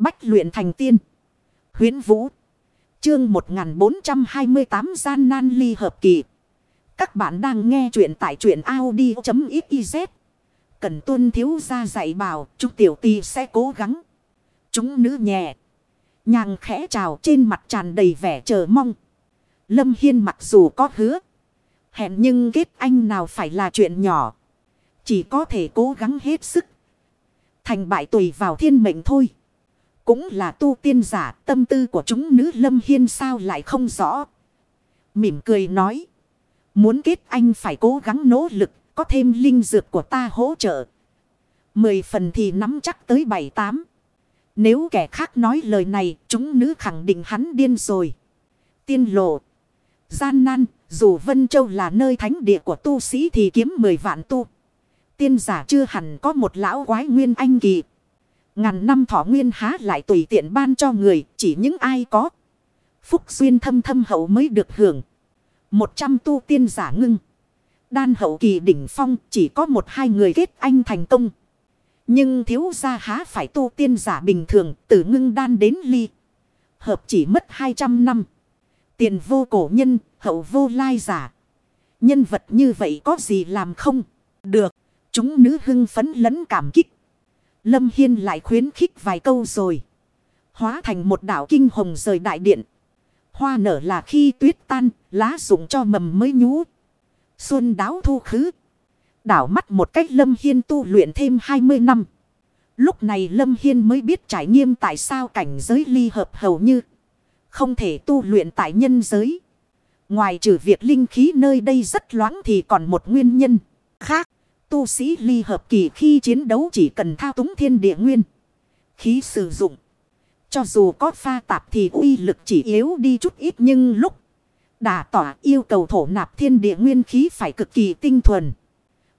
Bách luyện thành tiên. Huyến Vũ. Chương 1428 gian nan ly hợp kỳ. Các bạn đang nghe truyện tại truyện Audi.xyz. Cần tuân thiếu ra dạy bảo, chúng tiểu tì sẽ cố gắng. Chúng nữ nhẹ. Nhàng khẽ chào trên mặt tràn đầy vẻ chờ mong. Lâm Hiên mặc dù có hứa. Hẹn nhưng kết anh nào phải là chuyện nhỏ. Chỉ có thể cố gắng hết sức. Thành bại tùy vào thiên mệnh thôi. Cũng là tu tiên giả, tâm tư của chúng nữ lâm hiên sao lại không rõ. Mỉm cười nói. Muốn kết anh phải cố gắng nỗ lực. Có thêm linh dược của ta hỗ trợ. Mười phần thì nắm chắc tới bảy tám. Nếu kẻ khác nói lời này, chúng nữ khẳng định hắn điên rồi. Tiên lộ. Gian nan. Dù Vân Châu là nơi thánh địa của tu sĩ thì kiếm mười vạn tu. Tiên giả chưa hẳn có một lão quái nguyên anh kỳ. Ngàn năm thọ nguyên há lại tùy tiện ban cho người, chỉ những ai có. Phúc duyên thâm thâm hậu mới được hưởng. Một trăm tu tiên giả ngưng. Đan hậu kỳ đỉnh phong chỉ có một hai người kết anh thành công. Nhưng thiếu gia há phải tu tiên giả bình thường từ ngưng đan đến ly. Hợp chỉ mất hai trăm năm. Tiền vô cổ nhân, hậu vô lai giả. Nhân vật như vậy có gì làm không? Được. Chúng nữ hưng phấn lẫn cảm kích. Lâm Hiên lại khuyến khích vài câu rồi. Hóa thành một đảo kinh hồng rời đại điện. Hoa nở là khi tuyết tan, lá rụng cho mầm mới nhú. Xuân đáo thu khứ. Đảo mắt một cách Lâm Hiên tu luyện thêm 20 năm. Lúc này Lâm Hiên mới biết trải nghiệm tại sao cảnh giới ly hợp hầu như không thể tu luyện tại nhân giới. Ngoài trừ việc linh khí nơi đây rất loãng thì còn một nguyên nhân khác. Tu sĩ ly hợp kỳ khi chiến đấu chỉ cần thao túng thiên địa nguyên. Khí sử dụng. Cho dù có pha tạp thì uy lực chỉ yếu đi chút ít nhưng lúc đả tỏa yêu cầu thổ nạp thiên địa nguyên khí phải cực kỳ tinh thuần.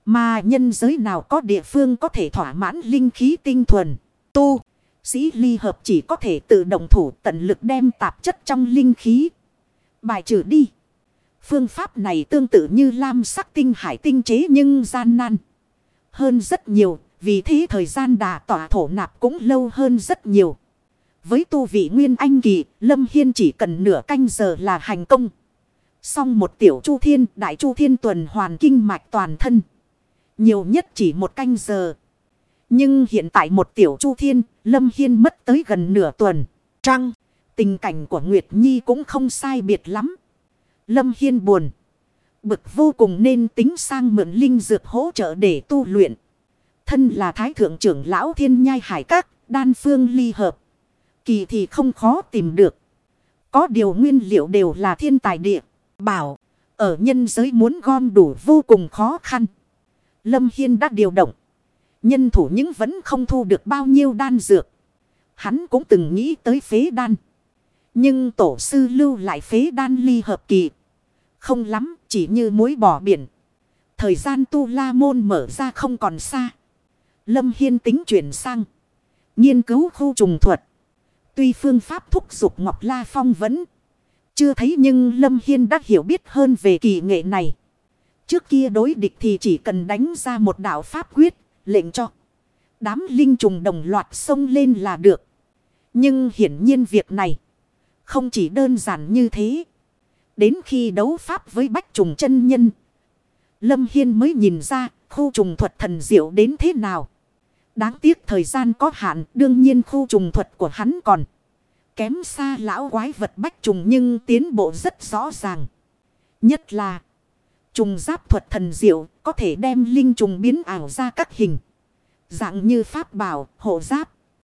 Mà nhân giới nào có địa phương có thể thỏa mãn linh khí tinh thuần. Tu, sĩ ly hợp chỉ có thể tự động thủ tận lực đem tạp chất trong linh khí. Bài trừ đi. Phương pháp này tương tự như lam sắc tinh hải tinh chế nhưng gian nan. Hơn rất nhiều, vì thế thời gian đà tỏa thổ nạp cũng lâu hơn rất nhiều. Với tu vị nguyên anh kỳ, Lâm Hiên chỉ cần nửa canh giờ là hành công. Xong một tiểu chu thiên, đại chu thiên tuần hoàn kinh mạch toàn thân. Nhiều nhất chỉ một canh giờ. Nhưng hiện tại một tiểu chu thiên, Lâm Hiên mất tới gần nửa tuần. Trăng, tình cảnh của Nguyệt Nhi cũng không sai biệt lắm. Lâm Hiên buồn. Bực vô cùng nên tính sang mượn linh dược hỗ trợ để tu luyện. Thân là thái thượng trưởng lão thiên nhai hải các, đan phương ly hợp. Kỳ thì không khó tìm được. Có điều nguyên liệu đều là thiên tài địa. Bảo, ở nhân giới muốn gom đủ vô cùng khó khăn. Lâm Hiên đã điều động. Nhân thủ những vẫn không thu được bao nhiêu đan dược. Hắn cũng từng nghĩ tới phế đan. Nhưng tổ sư lưu lại phế đan ly hợp kỳ. Không lắm, chỉ như muối bỏ biển. Thời gian tu la môn mở ra không còn xa. Lâm Hiên tính chuyển sang. Nghiên cứu khu trùng thuật. Tuy phương pháp thúc dục Ngọc La Phong vẫn chưa thấy nhưng Lâm Hiên đã hiểu biết hơn về kỳ nghệ này. Trước kia đối địch thì chỉ cần đánh ra một đạo pháp quyết, lệnh cho. Đám linh trùng đồng loạt xông lên là được. Nhưng hiển nhiên việc này không chỉ đơn giản như thế. Đến khi đấu pháp với bách trùng chân nhân. Lâm Hiên mới nhìn ra khu trùng thuật thần diệu đến thế nào. Đáng tiếc thời gian có hạn đương nhiên khu trùng thuật của hắn còn. Kém xa lão quái vật bách trùng nhưng tiến bộ rất rõ ràng. Nhất là trùng giáp thuật thần diệu có thể đem linh trùng biến ảo ra các hình. Dạng như pháp bảo, hộ giáp.